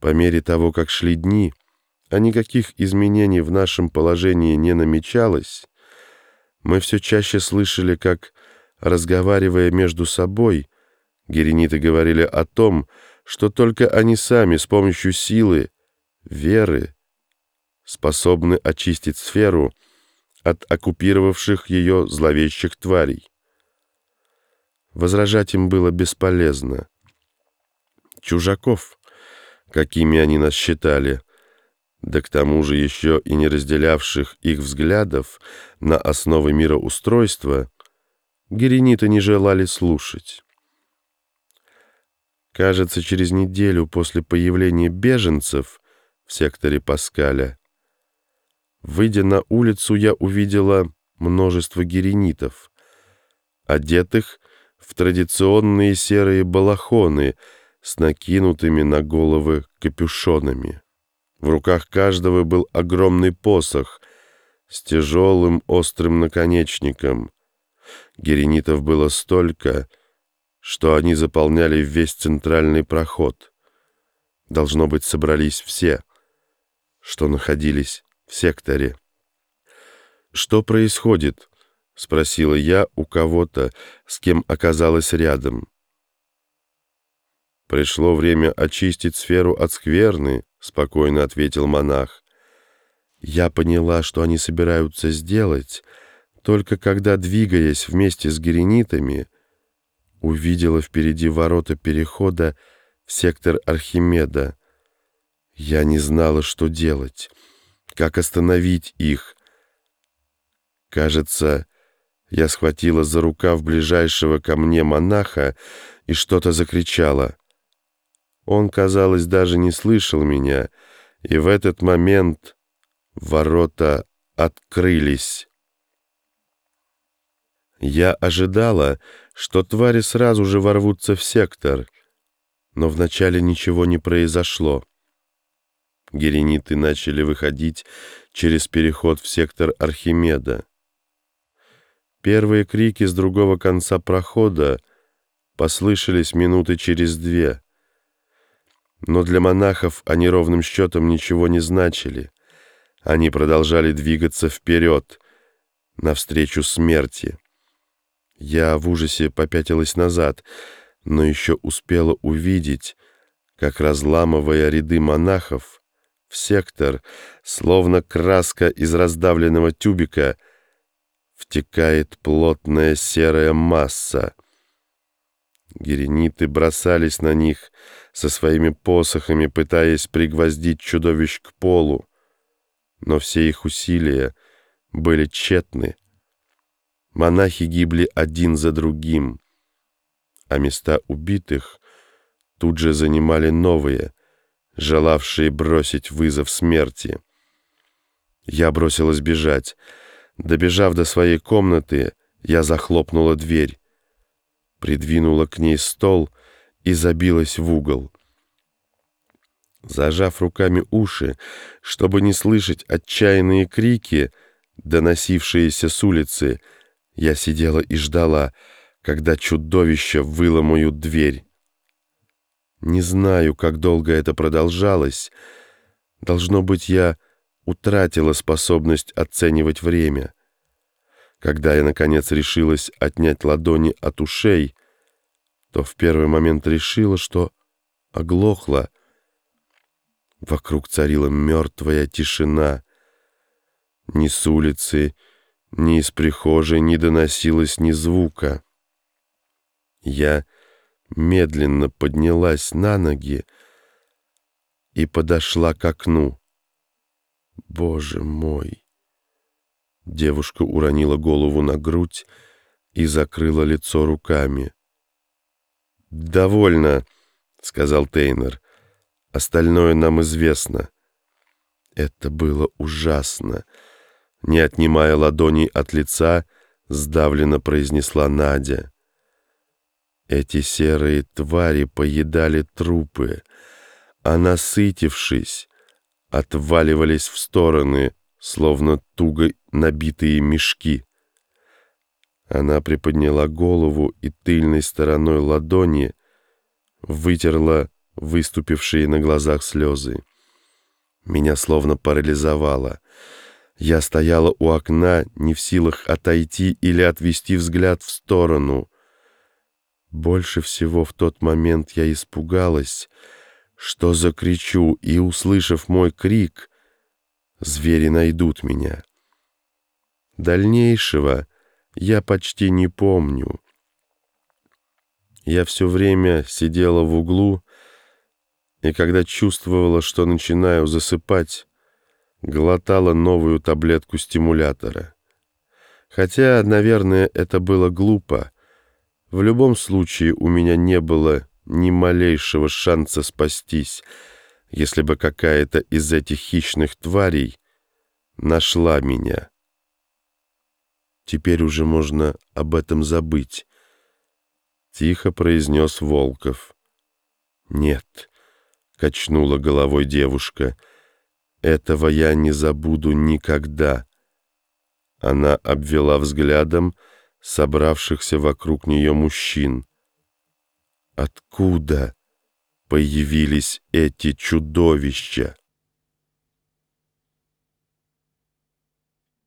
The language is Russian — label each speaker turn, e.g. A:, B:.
A: По мере того, как шли дни, а никаких изменений в нашем положении не намечалось, мы все чаще слышали, как, разговаривая между собой, герениты говорили о том, что только они сами с помощью силы, веры, способны очистить сферу от оккупировавших ее зловещих тварей. Возражать им было бесполезно. Чужаков, какими они нас считали, да к тому же еще и не разделявших их взглядов на основы мироустройства, герениты не желали слушать. Кажется, через неделю после появления беженцев в секторе Паскаля, выйдя на улицу, я увидела множество геренитов, одетых в традиционные серые балахоны с накинутыми на головы капюшонами. В руках каждого был огромный посох с тяжелым острым наконечником. Геренитов было столько, что они заполняли весь центральный проход. Должно быть, собрались все, что находились в секторе. «Что происходит?» — спросила я у кого-то, с кем оказалась рядом. «Пришло время очистить сферу от скверны», — спокойно ответил монах. Я поняла, что они собираются сделать, только когда, двигаясь вместе с геренитами, увидела впереди ворота перехода в сектор Архимеда. Я не знала, что делать, как остановить их. Кажется, я схватила за рукав ближайшего ко мне монаха и что-то закричала. Он, казалось, даже не слышал меня, и в этот момент ворота открылись. Я ожидала, что твари сразу же ворвутся в сектор, но вначале ничего не произошло. Герениты начали выходить через переход в сектор Архимеда. Первые крики с другого конца прохода послышались минуты через две — но для монахов они ровным счетом ничего не значили. Они продолжали двигаться вперед, навстречу смерти. Я в ужасе попятилась назад, но еще успела увидеть, как, разламывая ряды монахов, в сектор, словно краска из раздавленного тюбика, втекает плотная серая масса — Герениты бросались на них со своими посохами, пытаясь пригвоздить чудовищ к полу. Но все их усилия были тщетны. Монахи гибли один за другим, а места убитых тут же занимали новые, желавшие бросить вызов смерти. Я бросилась бежать. Добежав до своей комнаты, я захлопнула дверь придвинула к ней стол и забилась в угол. Зажав руками уши, чтобы не слышать отчаянные крики, доносившиеся с улицы, я сидела и ждала, когда чудовище выломают дверь. Не знаю, как долго это продолжалось. Должно быть, я утратила способность оценивать время. Когда я, наконец, решилась отнять ладони от ушей, то в первый момент решила, что оглохла. Вокруг царила мертвая тишина. Ни с улицы, ни из прихожей не доносилось ни звука. Я медленно поднялась на ноги и подошла к окну. Боже мой! Девушка уронила голову на грудь и закрыла лицо руками. «Довольно», — сказал Тейнер. «Остальное нам известно». Это было ужасно. Не отнимая ладоней от лица, сдавленно произнесла Надя. Эти серые твари поедали трупы, а, насытившись, отваливались в стороны, словно туго набитые мешки. Она приподняла голову и тыльной стороной ладони вытерла выступившие на глазах слезы. Меня словно парализовало. Я стояла у окна, не в силах отойти или отвести взгляд в сторону. Больше всего в тот момент я испугалась, что закричу, и, услышав мой крик, звери найдут меня. Дальнейшего я почти не помню. Я все время сидела в углу, и когда чувствовала, что начинаю засыпать, глотала новую таблетку стимулятора. Хотя, наверное, это было глупо. В любом случае у меня не было ни малейшего шанса спастись, если бы какая-то из этих хищных тварей нашла меня. Теперь уже можно об этом забыть. Тихо произнес Волков. «Нет», — качнула головой девушка, — «этого я не забуду никогда». Она обвела взглядом собравшихся вокруг нее мужчин. Откуда появились эти чудовища?